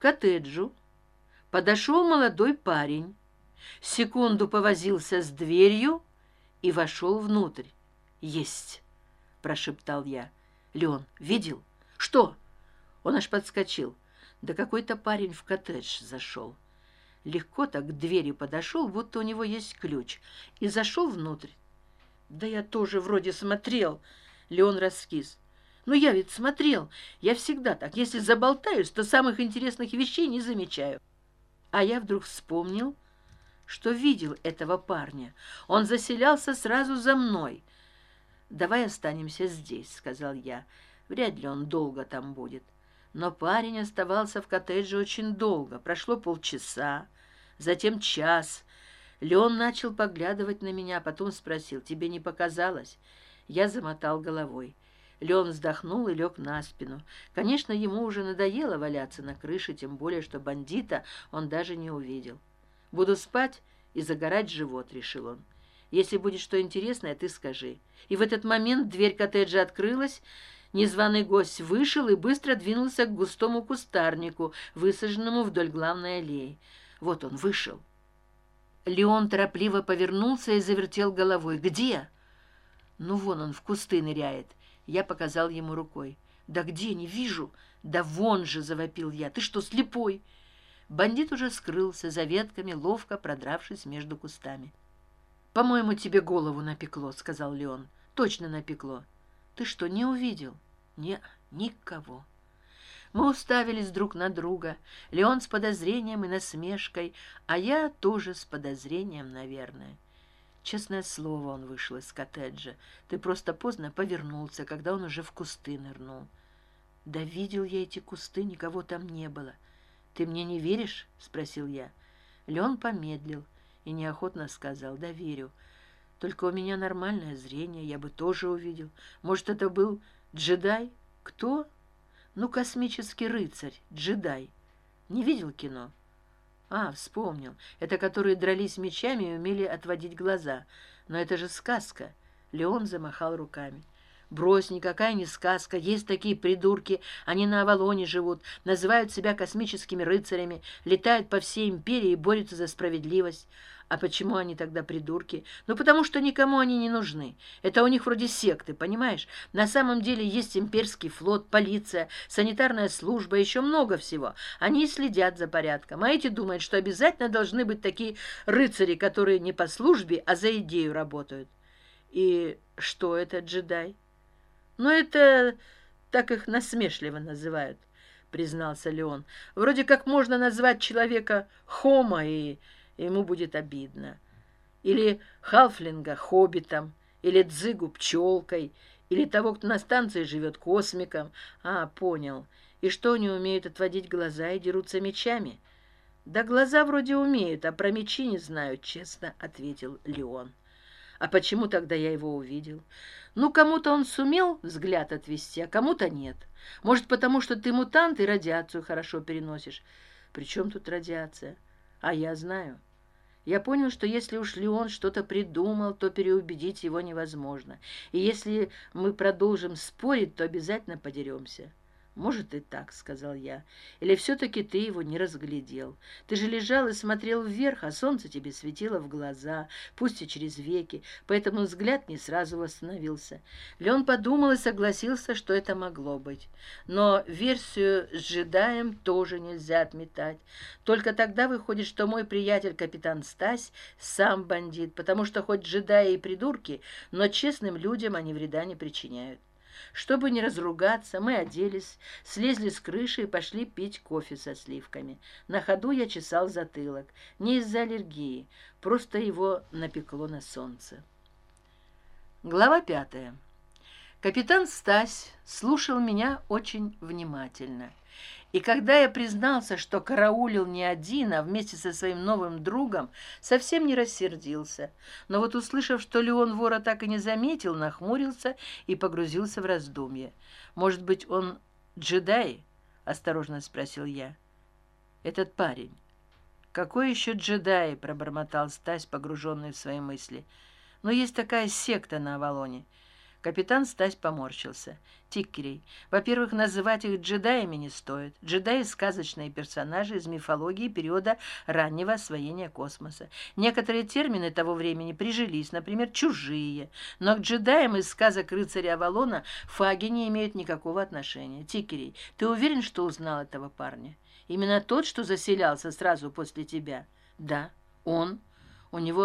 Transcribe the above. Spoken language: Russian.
коттеджу. Подошел молодой парень секунду повозился с дверью и вошел внутрь. Есть прошептал я. Леон видел? Что он аж подскочил. Да какой то парень в коттедж зашел. Легко так к двери подошел будто у него есть ключ и зашел внутрь. Да я тоже вроде смотрел. Леон раскис но я ведь смотрел. Я всегда так. Если заболтаюсь то самых интересных вещей не замечаю. А я вдруг вспомнил что видел этого парня. Он заселялся сразу за мной. Давай останемся здесь сказал я. Вряд ли он долго там будет но парень оставался в коттедже очень долго. Прошло полчаса затем час. Леон начал поглядывать на меня а потом спросил тебе не показалось? Я замотал головой леон вздохнул и лег на спину. Конечно ему уже надоело валяться на крыше тем более что бандита он даже не увидел. Буду спать и загорать живот решил он. Если будет что интересное ты скажи и в этот момент дверь коттеджа открылась незваный гость вышел и быстро двинулся к густому кустарнику высаженному вдоль главной аллеи. Вот он вышел. Леон торопливо повернулся и завертел головой. Где? Ну вон он в кусты ныряет я показал ему рукой. Да где? Не вижу! Да вон же завопил я. Ты что слепой? Бандит уже скрылся за ветками ловко продравшись между кустами. По моему тебе голову напекло сказал леон. Точно напекло. Ты что не увидел? Не никого мы уставились друг на друга леон с подозрением и насмешкой а я тоже с подозрением наверное честное слово он вышел из коттеджа. Ты просто поздно повернулся когда он уже в кусты нырнул. Да видел я эти кусты никого там не было. Ты мне не веришь? Спросил я. Леон помедлил и неохотно сказал да верю. Только у меня нормальное зрение я бы тоже увидел. Может это был джедай? Кто? Ну космический рыцарь джедай. Не видел кино а вспомнил. Это которые дрались мечами и умели отводить глаза. Но это же сказка. Леон замахал руками брось никакая не сказка. Есть такие придурки. Они на авалоне живут называют себя космическими рыцарями летают по всей империи и борются за справедливость. А почему они тогда придурки? Ну потому что никому они не нужны. Это у них вроде секты понимаешь? На самом деле есть имперский флот полиция санитарная служба еще много всего. Они следят за порядком. А эти думают что обязательно должны быть такие рыцари которые не по службе а за идею работают. И что это джедай ну это так их насмешливо называют признался леон. Вроде как можно назвать человека хома и ему будет обидно. Или халфлинга хоббитом или дзыгу пчелкой или того кто на станции живет космиком. А понял. И что они умеют отводить глаза и дерутся мечами? Да глаза вроде умеют а про мечи не знают честно ответил леон а почему тогда я его увидел? Ну кому то он сумел взгляд отвести а кому то нет. Может потому что ты мутант и радиацию хорошо переносишь. Причем тут радиация? А я знаю. Я понял что если уж леон что то придумал то переубедить его невозможно. И если мы продолжим спорить то обязательно подеремся может и так сказал я или все таки ты его не разглядел. Ты же лежал и смотрел вверх а солнце тебе светило в глаза пусть и через веки поэтому взгляд не сразу восстановился. Леон подумал и согласился что это могло быть. Но версию с джедаем тоже нельзя отметать. Только тогда выходит что мой приятель капитан стась сам бандит потому что хоть джедаи и придурки но честным людям они вреда не причиняют чтобы не разругаться мы оделись слезли с крыши и пошли пить кофе со сливками. На ходу я чесал затылок не из за аллергии просто его напекло на солнце. Глава пятая. Капитан стась слушал меня очень внимательно и когда я признался что караулил не один а вместе со своим новым другом совсем не рассердился. Но вот услышав что леон вора так и не заметил нахмурился и погрузился в раздумье может быть он джедай осторожно спросил я. Этот парень какой еще джедай пробормотал стась погруженный в свои мысли. Но есть такая секта на авалоне капитан стась поморщился. Тикерей во первых называть их джедаями не стоит. Джедаи сказочные персонажи из мифологии периода раннего освоения космоса. Некоторые термины того времени прижились например чужие но к джедаям из сказок рыцаря авалона фаги не имеют никакого отношения. Тикерей ты уверен что узнал этого парня? Именно тот что заселялся сразу после тебя? Да он. У него